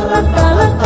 la la la